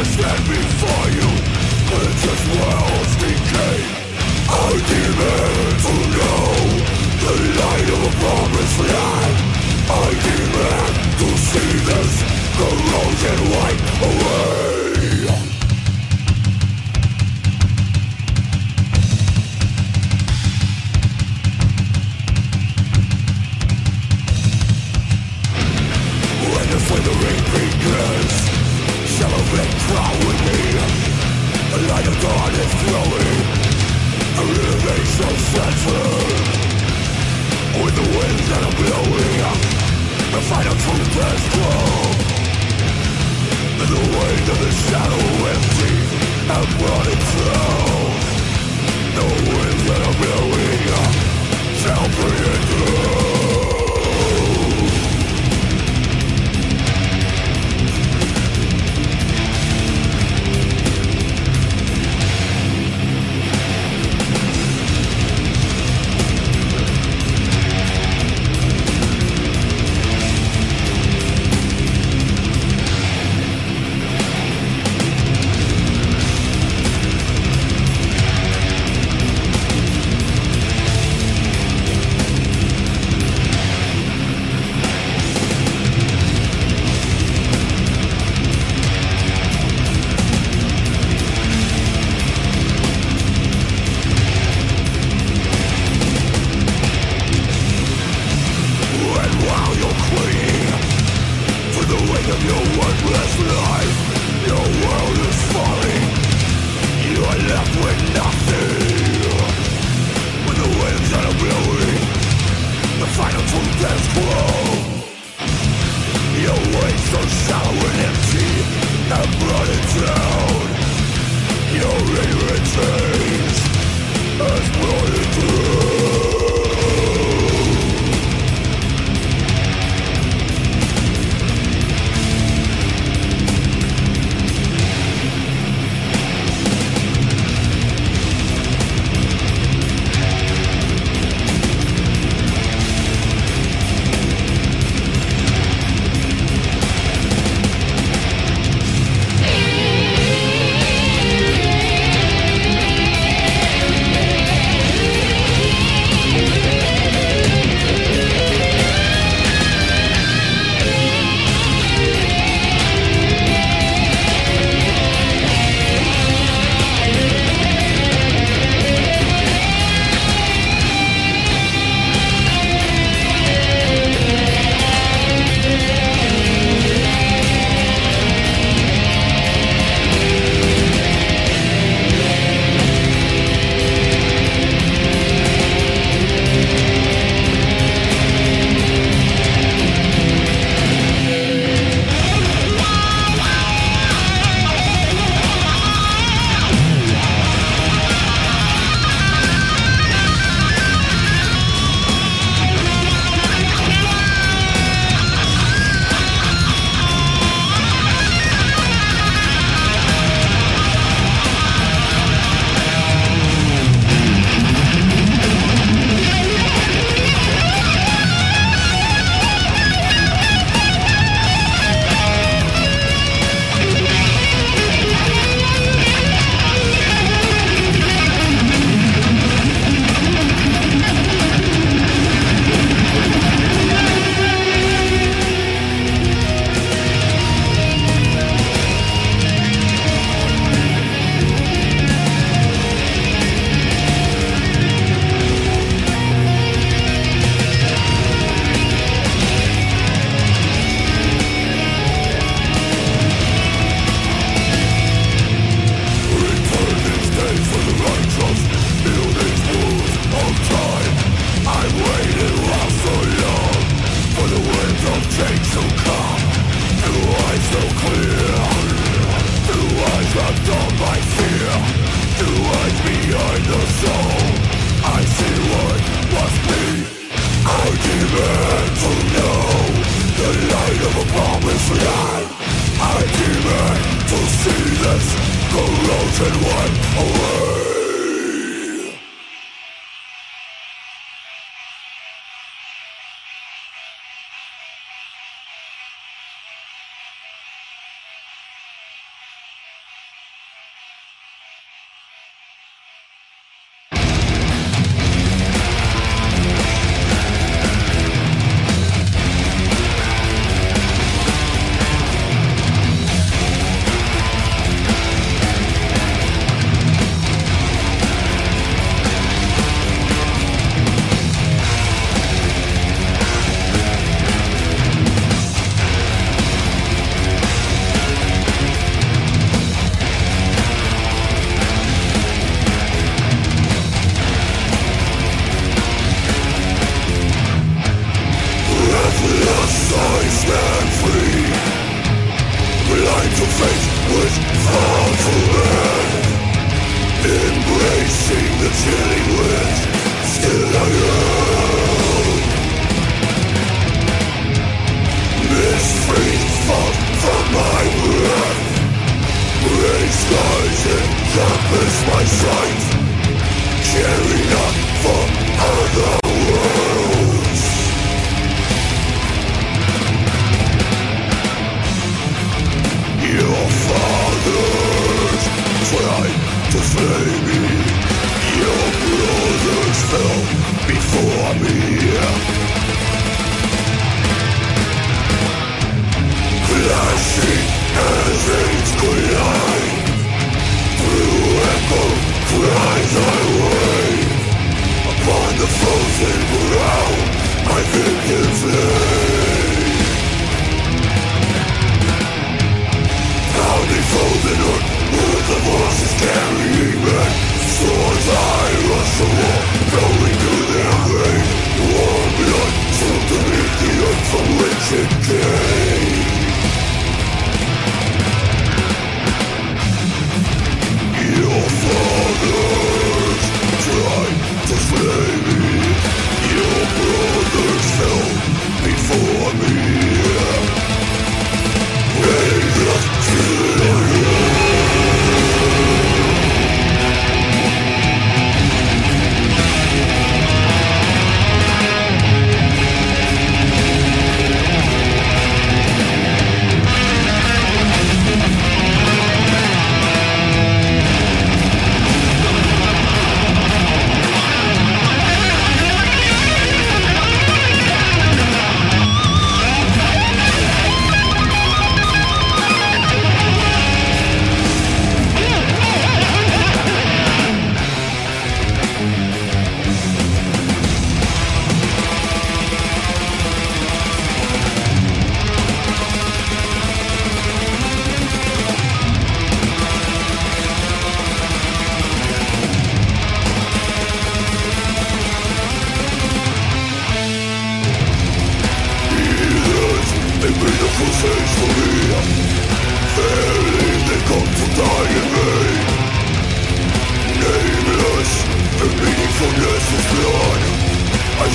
to stand before you. World's decay I demand to know. The light of promised land. I demand to see this corrosion away. wrong with me? The light of dawn is growing With the winds that are blowing The final truth And the weight of the shadow The winds that are blowing Shall bring it through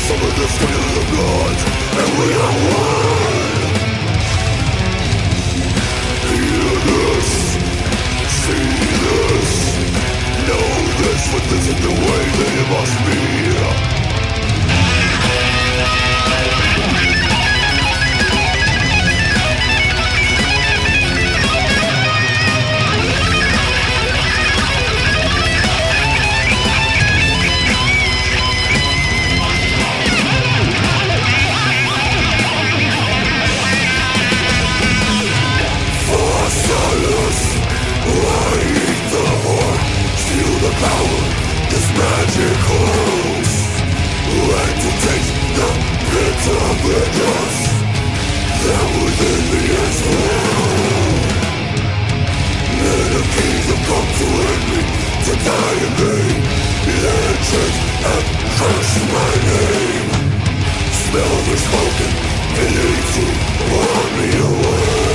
summon the scale of God, and we are one. Hear this, see this, know this, but this is the way it must be. power this magic holds And to take the pit of the dust That within the is Men of kings have come to end me To die in vain Legend and curse my name Smell the smoke and believe to Warn me away.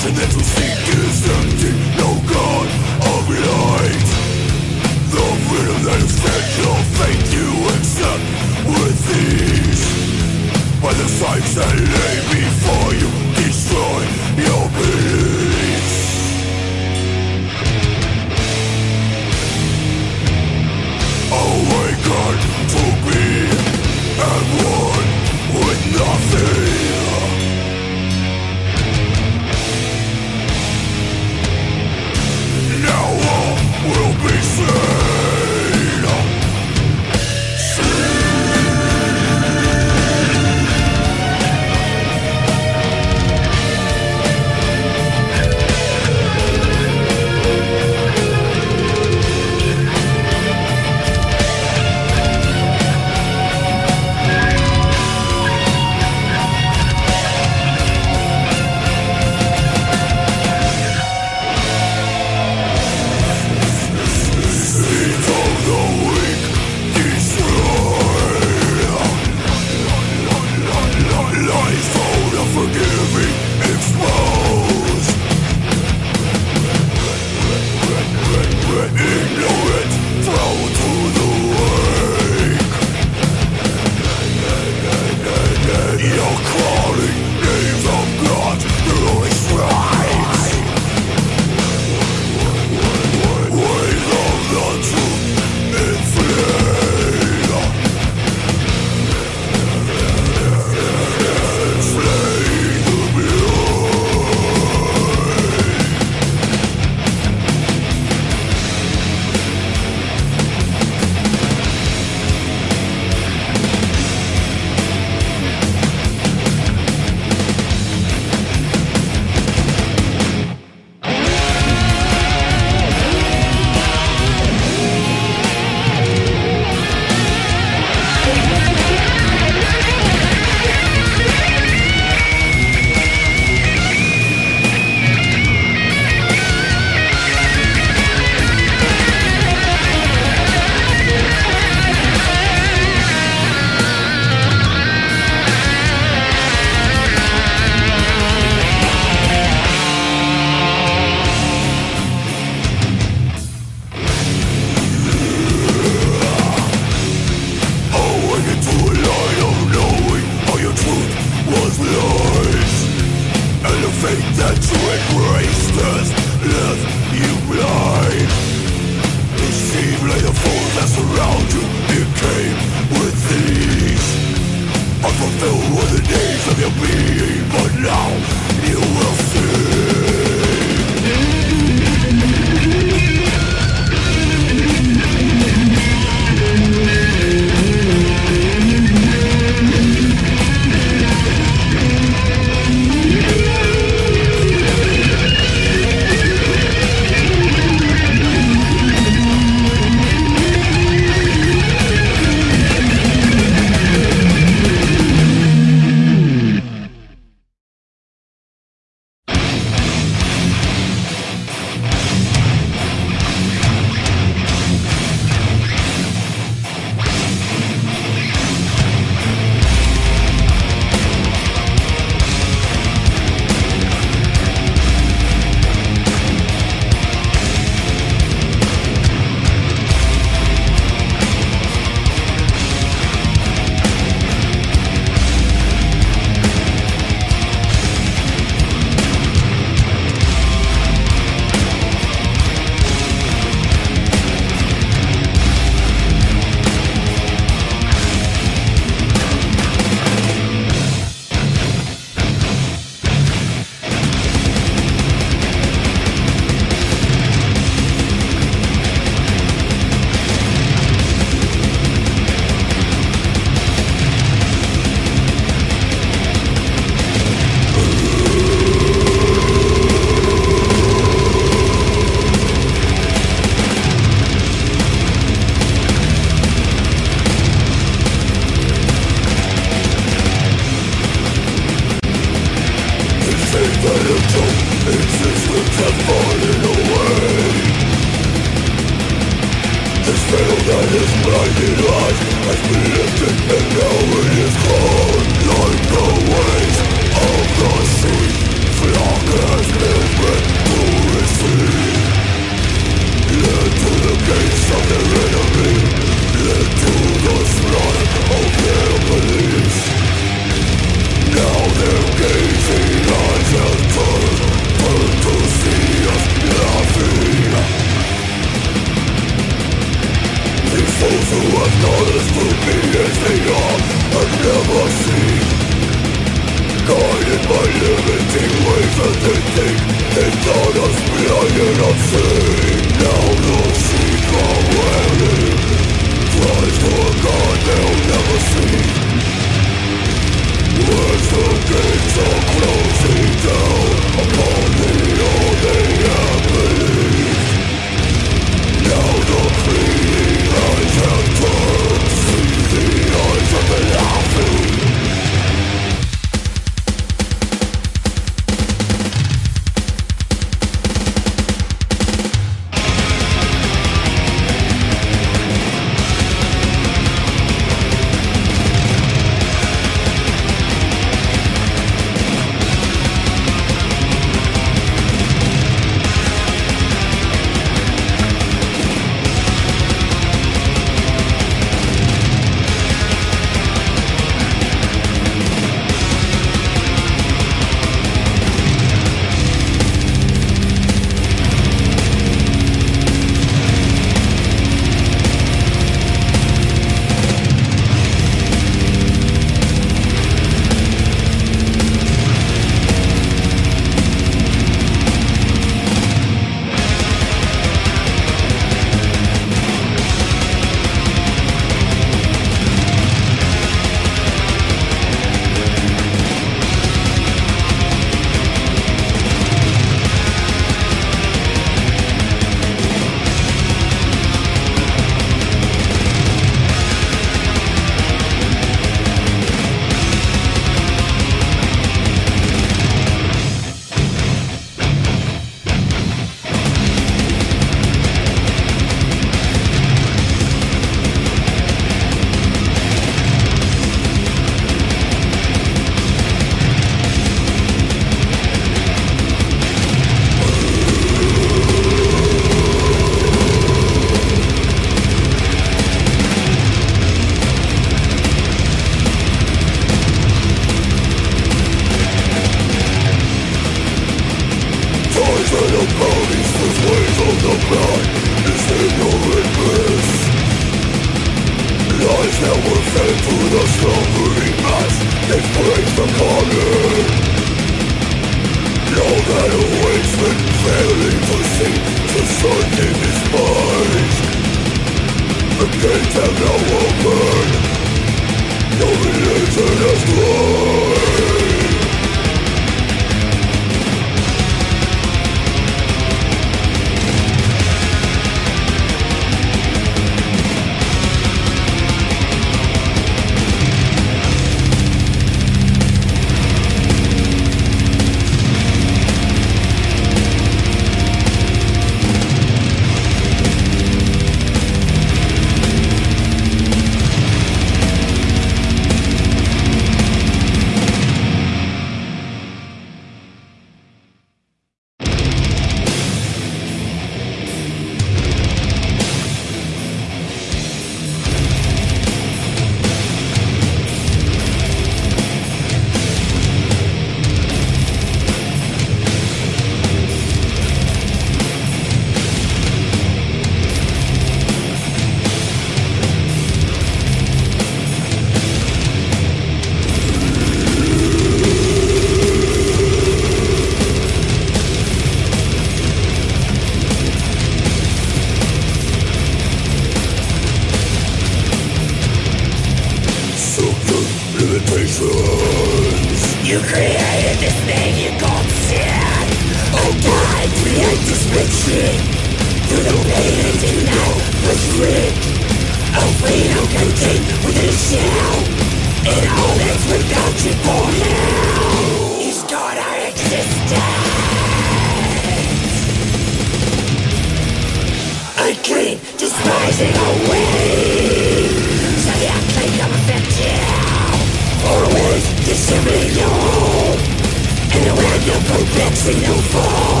signal fall.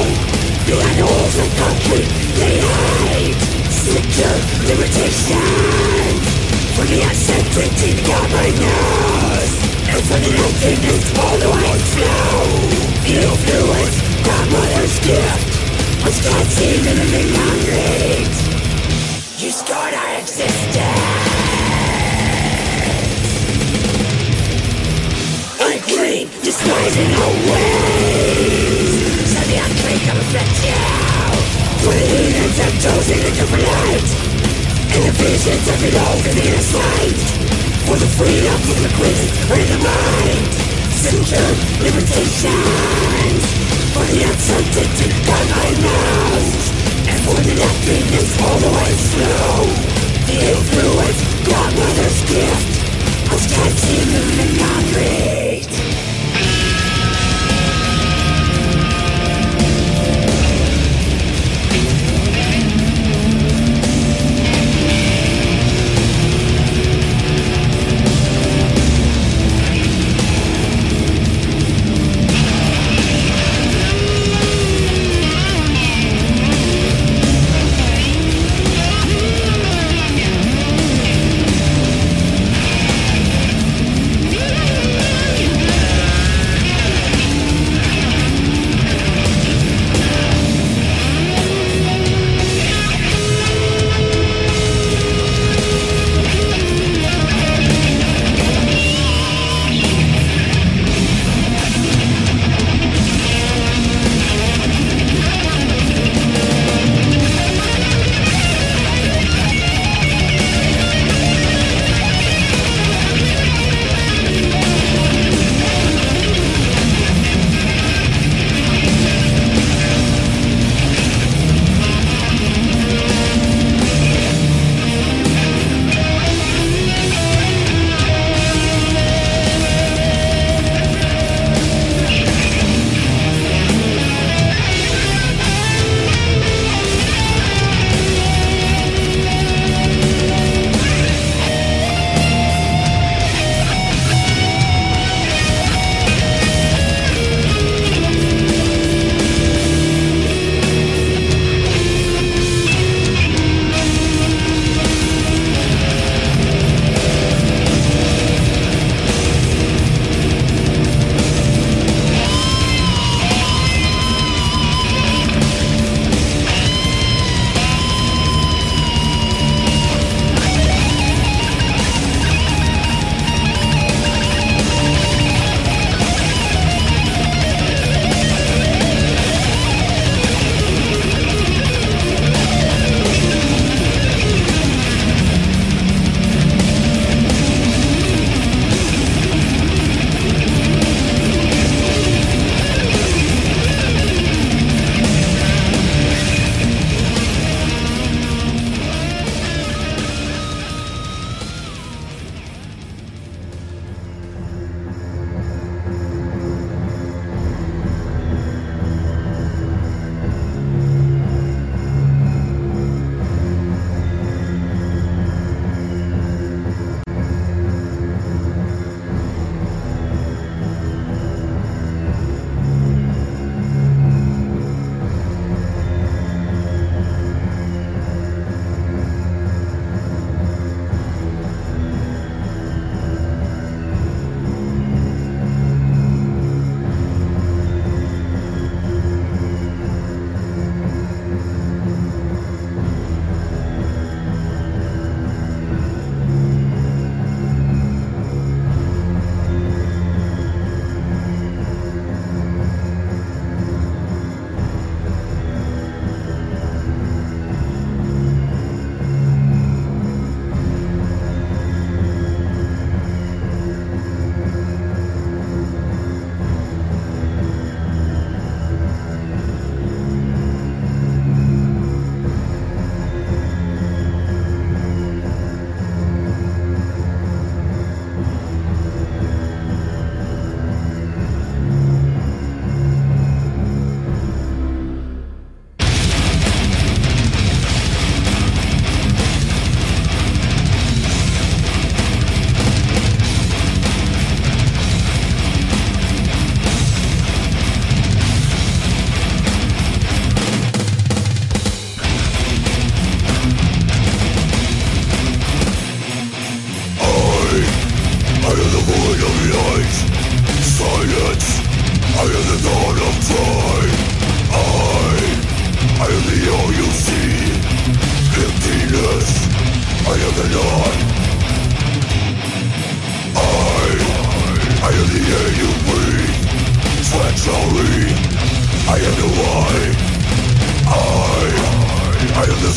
Your walls of concrete, they hide. Secure limitation. For the uncertainty in I knows. And for the continued hollow I flow. The influence, God mother's gift. Was conceived in an incarnate. You scorn our existence. unclean, disguising way come affect you For the demons I'm chosen into light And the visions of it all can be sight For the freedom from the prison and the mind Secure limitations For the uncertainty by my mouth And for the nothingness all the way through The influence, Godmother's gift Of catching the memory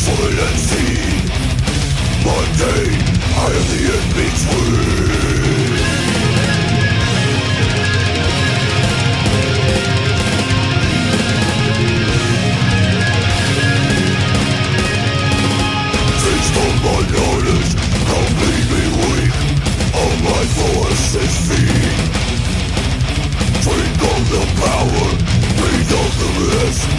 full and see My pain, I am the in-between Teach from my knowledge, complete me weak All my force is feed Drink of the power, breathe of the mist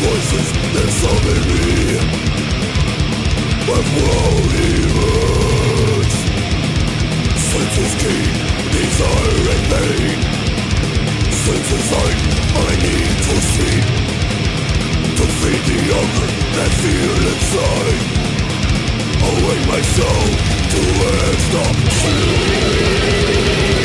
voices, that summon me. But only hurts Senses keep and pain. Senses like I need to see. To feed the hunger that feel inside. Awake soul to end up feeling